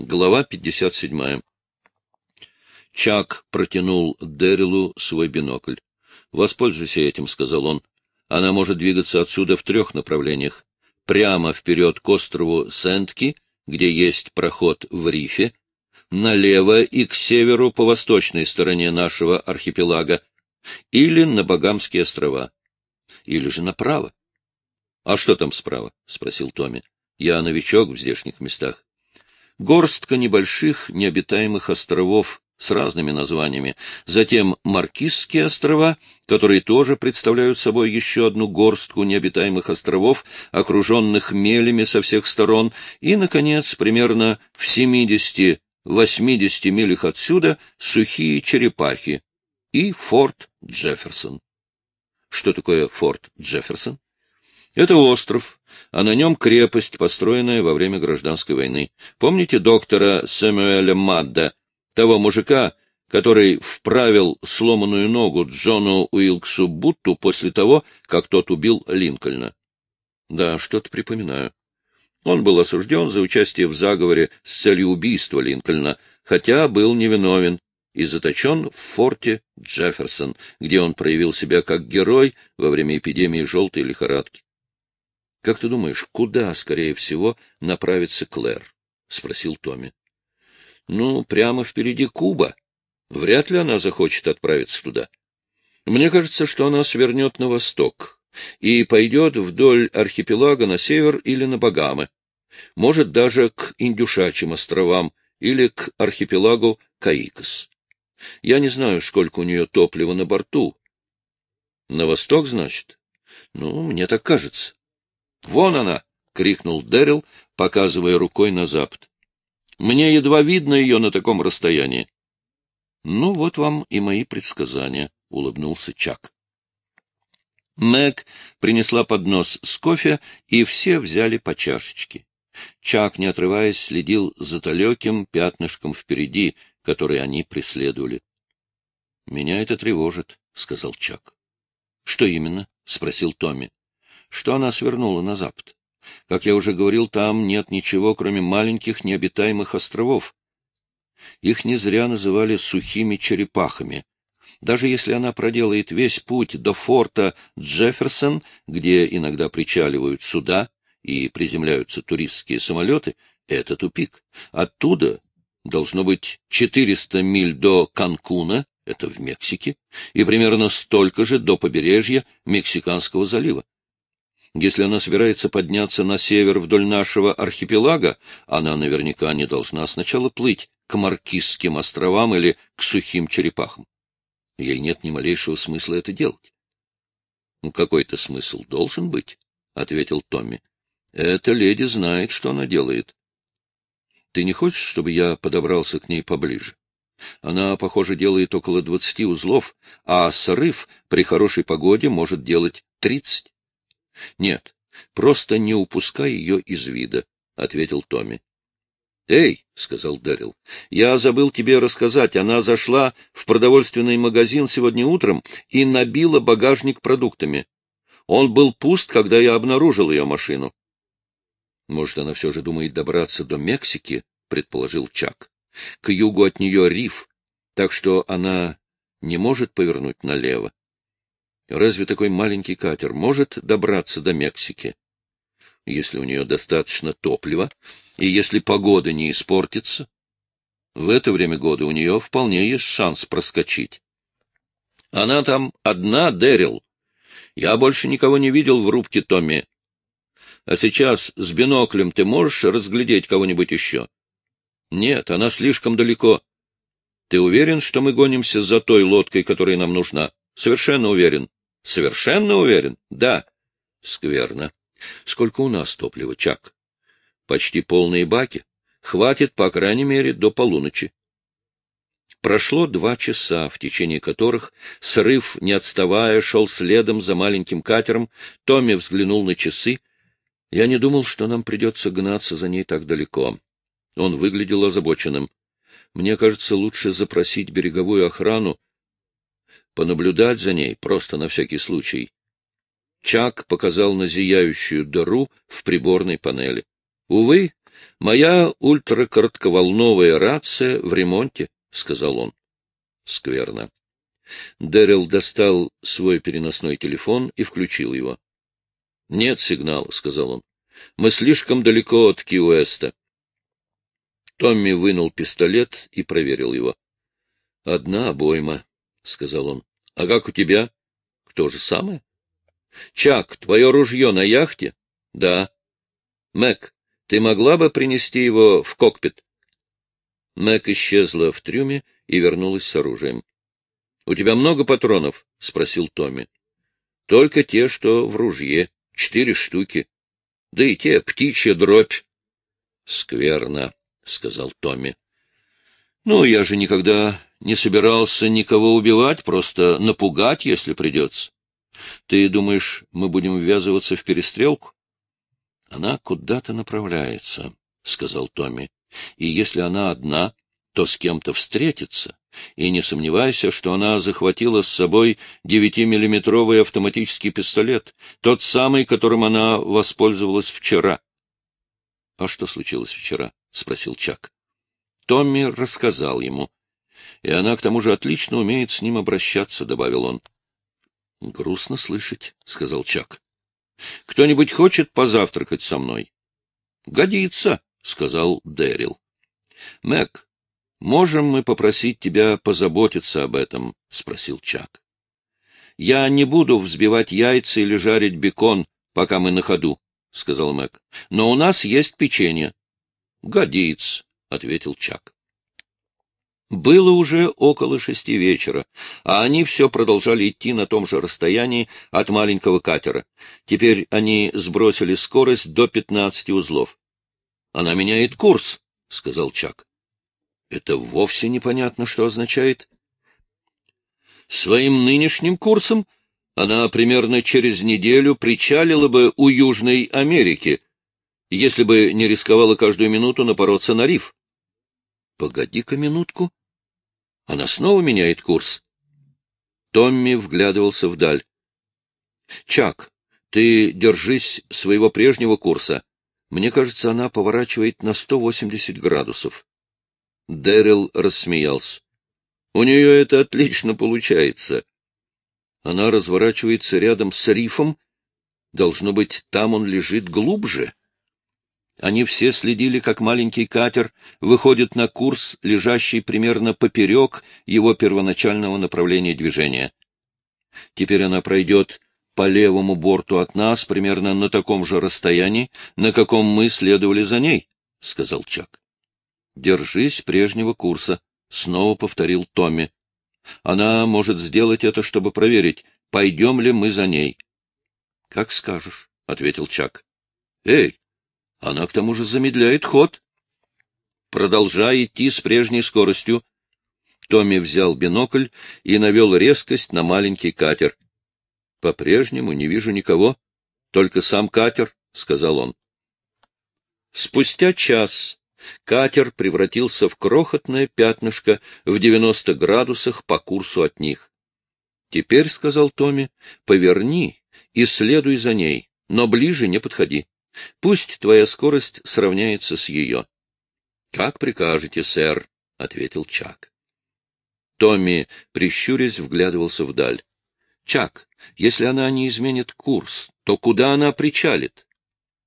Глава 57. Чак протянул Дэрилу свой бинокль. «Воспользуйся этим», — сказал он. «Она может двигаться отсюда в трех направлениях. Прямо вперед к острову Сентки, где есть проход в рифе, налево и к северу по восточной стороне нашего архипелага, или на Багамские острова, или же направо. — А что там справа? — спросил Томми. — Я новичок в здешних местах горстка небольших необитаемых островов с разными названиями, затем Маркизские острова, которые тоже представляют собой еще одну горстку необитаемых островов, окруженных мелями со всех сторон, и, наконец, примерно в 70-80 милях отсюда сухие черепахи и форт Джефферсон. Что такое форт Джефферсон? Это остров, а на нем крепость, построенная во время гражданской войны. Помните доктора Сэмюэля Мадда, того мужика, который вправил сломанную ногу Джону Уилксу Бутту после того, как тот убил Линкольна? Да, что-то припоминаю. Он был осужден за участие в заговоре с целью убийства Линкольна, хотя был невиновен и заточен в форте Джефферсон, где он проявил себя как герой во время эпидемии желтой лихорадки. Как ты думаешь, куда, скорее всего, направится Клэр? — спросил Томми. — Ну, прямо впереди Куба. Вряд ли она захочет отправиться туда. Мне кажется, что она свернет на восток и пойдет вдоль архипелага на север или на Багамы. Может, даже к Индюшачьим островам или к архипелагу Каикос. Я не знаю, сколько у нее топлива на борту. На восток, значит? Ну, мне так кажется. Вон она! — крикнул Дэрил, показывая рукой на запад. — Мне едва видно ее на таком расстоянии. — Ну, вот вам и мои предсказания, — улыбнулся Чак. Мэг принесла поднос с кофе, и все взяли по чашечке. Чак, не отрываясь, следил за далеким пятнышком впереди, который они преследовали. — Меня это тревожит, — сказал Чак. — Что именно? — спросил Томми что она свернула на запад. Как я уже говорил, там нет ничего, кроме маленьких необитаемых островов. Их не зря называли сухими черепахами. Даже если она проделает весь путь до форта Джефферсон, где иногда причаливают суда и приземляются туристские самолеты, это тупик. Оттуда должно быть 400 миль до Канкуна, это в Мексике, и примерно столько же до побережья Мексиканского залива. Если она собирается подняться на север вдоль нашего архипелага, она наверняка не должна сначала плыть к Маркизским островам или к сухим черепахам. Ей нет ни малейшего смысла это делать. «Ну, — Какой-то смысл должен быть, — ответил Томми. — Эта леди знает, что она делает. Ты не хочешь, чтобы я подобрался к ней поближе? Она, похоже, делает около двадцати узлов, а срыв при хорошей погоде может делать тридцать. — Нет, просто не упускай ее из вида, — ответил Томми. — Эй, — сказал Дэрил, — я забыл тебе рассказать. Она зашла в продовольственный магазин сегодня утром и набила багажник продуктами. Он был пуст, когда я обнаружил ее машину. — Может, она все же думает добраться до Мексики, — предположил Чак. — К югу от нее риф, так что она не может повернуть налево. Разве такой маленький катер может добраться до Мексики? Если у нее достаточно топлива, и если погода не испортится, в это время года у нее вполне есть шанс проскочить. Она там одна, Дэрил. Я больше никого не видел в рубке Томми. А сейчас с биноклем ты можешь разглядеть кого-нибудь еще? Нет, она слишком далеко. Ты уверен, что мы гонимся за той лодкой, которая нам нужна? Совершенно уверен. Совершенно уверен? Да. Скверно. Сколько у нас топлива, Чак? Почти полные баки. Хватит, по крайней мере, до полуночи. Прошло два часа, в течение которых срыв, не отставая, шел следом за маленьким катером. Томми взглянул на часы. Я не думал, что нам придется гнаться за ней так далеко. Он выглядел озабоченным. Мне кажется, лучше запросить береговую охрану понаблюдать за ней, просто на всякий случай. Чак показал на зияющую дыру в приборной панели. Увы, — Моя ультракоротковолновая рация в ремонте, — сказал он. — Скверно. Дэрил достал свой переносной телефон и включил его. — Нет сигнала, — сказал он. — Мы слишком далеко от Ки-Уэста. Томми вынул пистолет и проверил его. — Одна обойма, — сказал он. — А как у тебя? — То же самое. — Чак, твое ружье на яхте? — Да. — Мэг, ты могла бы принести его в кокпит? Мэг исчезла в трюме и вернулась с оружием. — У тебя много патронов? — спросил Томми. — Только те, что в ружье. Четыре штуки. Да и те птичья дробь. — Скверно, — сказал Томми. — Ну, я же никогда не собирался никого убивать, просто напугать, если придется. Ты думаешь, мы будем ввязываться в перестрелку? — Она куда-то направляется, — сказал Томми. — И если она одна, то с кем-то встретится. И не сомневайся, что она захватила с собой девятимиллиметровый автоматический пистолет, тот самый, которым она воспользовалась вчера. — А что случилось вчера? — спросил Чак. Томми рассказал ему. — И она, к тому же, отлично умеет с ним обращаться, — добавил он. — Грустно слышать, — сказал Чак. — Кто-нибудь хочет позавтракать со мной? — Годится, — сказал Дэрил. — Мэг, Можем мы попросить тебя позаботиться об этом? — спросил Чак. — Я не буду взбивать яйца или жарить бекон, пока мы на ходу, — сказал Мэг. — Но у нас есть печенье. — Годится, — ответил Чак. Было уже около шести вечера, а они все продолжали идти на том же расстоянии от маленького катера. Теперь они сбросили скорость до пятнадцати узлов. — Она меняет курс, — сказал Чак. Это вовсе непонятно, что означает. Своим нынешним курсом она примерно через неделю причалила бы у Южной Америки, если бы не рисковала каждую минуту напороться на риф. Погоди-ка минутку. Она снова меняет курс. Томми вглядывался вдаль. — Чак, ты держись своего прежнего курса. Мне кажется, она поворачивает на 180 градусов. Дэрил рассмеялся. — У нее это отлично получается. Она разворачивается рядом с рифом. Должно быть, там он лежит глубже. Они все следили, как маленький катер выходит на курс, лежащий примерно поперек его первоначального направления движения. Теперь она пройдет по левому борту от нас, примерно на таком же расстоянии, на каком мы следовали за ней, — сказал Чак. Держись прежнего курса, — снова повторил Томми. Она может сделать это, чтобы проверить, пойдем ли мы за ней. — Как скажешь, — ответил Чак. — Эй, она к тому же замедляет ход. Продолжай идти с прежней скоростью. Томми взял бинокль и навел резкость на маленький катер. — По-прежнему не вижу никого, только сам катер, — сказал он. Спустя час Катер превратился в крохотное пятнышко в девяносто градусах по курсу от них. — Теперь, — сказал Томми, — поверни и следуй за ней, но ближе не подходи. Пусть твоя скорость сравняется с ее. — Как прикажете, сэр, — ответил Чак. Томми, прищурясь, вглядывался вдаль. — Чак, если она не изменит курс, то куда она причалит?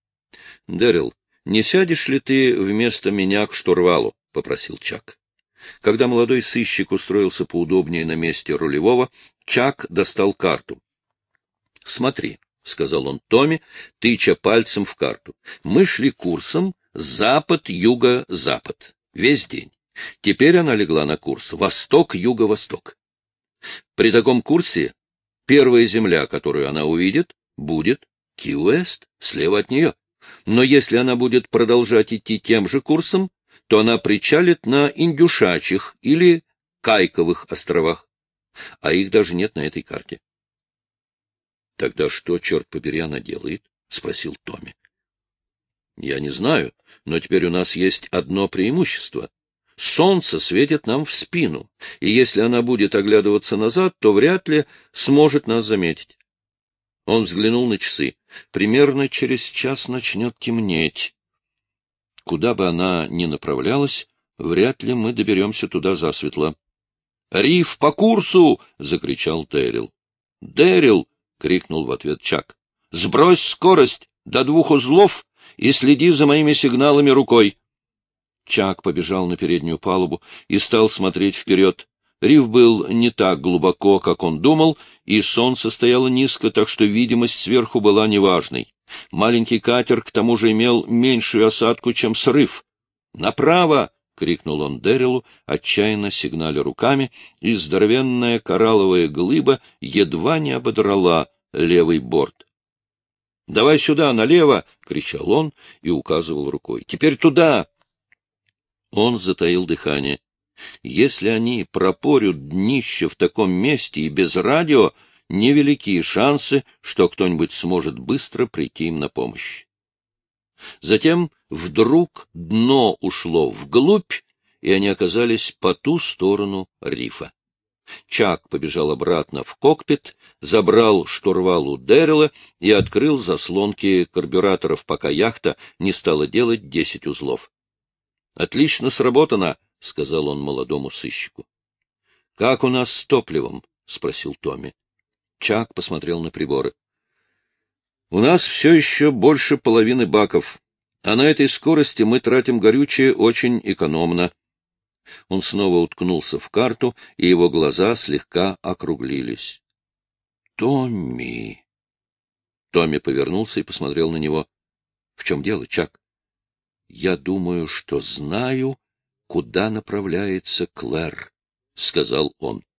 — Дэрил, не сядешь ли ты вместо меня к штурвалу? — попросил Чак. Когда молодой сыщик устроился поудобнее на месте рулевого, Чак достал карту. — Смотри, — сказал он Томи, тыча пальцем в карту. — Мы шли курсом запад-юго-запад весь день. Теперь она легла на курс восток-юго-восток. При таком курсе первая земля, которую она увидит, будет Ки-Уэст, слева от нее. Но если она будет продолжать идти тем же курсом, то она причалит на Индюшачьих или Кайковых островах, а их даже нет на этой карте. — Тогда что, черт побери, она делает? — спросил Томми. — Я не знаю, но теперь у нас есть одно преимущество. Солнце светит нам в спину, и если она будет оглядываться назад, то вряд ли сможет нас заметить. Он взглянул на часы. Примерно через час начнет темнеть. Куда бы она ни направлялась, вряд ли мы доберемся туда засветло. — Риф по курсу! — закричал Дэрил. — Дэрил! — крикнул в ответ Чак. — Сбрось скорость до двух узлов и следи за моими сигналами рукой. Чак побежал на переднюю палубу и стал смотреть вперед. Риф был не так глубоко, как он думал, и солнце стояло низко, так что видимость сверху была неважной. Маленький катер к тому же имел меньшую осадку, чем срыв. «Направо!» — крикнул он Дэрилу, отчаянно сигналя руками, и здоровенная коралловая глыба едва не ободрала левый борт. — Давай сюда, налево! — кричал он и указывал рукой. — Теперь туда! Он затаил дыхание. Если они пропорют днище в таком месте и без радио, невелики шансы, что кто-нибудь сможет быстро прийти им на помощь. Затем вдруг дно ушло вглубь, и они оказались по ту сторону рифа. Чак побежал обратно в кокпит, забрал штурвал у Дэрила и открыл заслонки карбюраторов, пока яхта не стала делать десять узлов. — Отлично сработано, — сказал он молодому сыщику. — Как у нас с топливом? — спросил Томми. Чак посмотрел на приборы. — У нас все еще больше половины баков, а на этой скорости мы тратим горючее очень экономно. Он снова уткнулся в карту, и его глаза слегка округлились. — Томми! Томми повернулся и посмотрел на него. — В чем дело, Чак? — Я думаю, что знаю, куда направляется Клэр, — сказал он.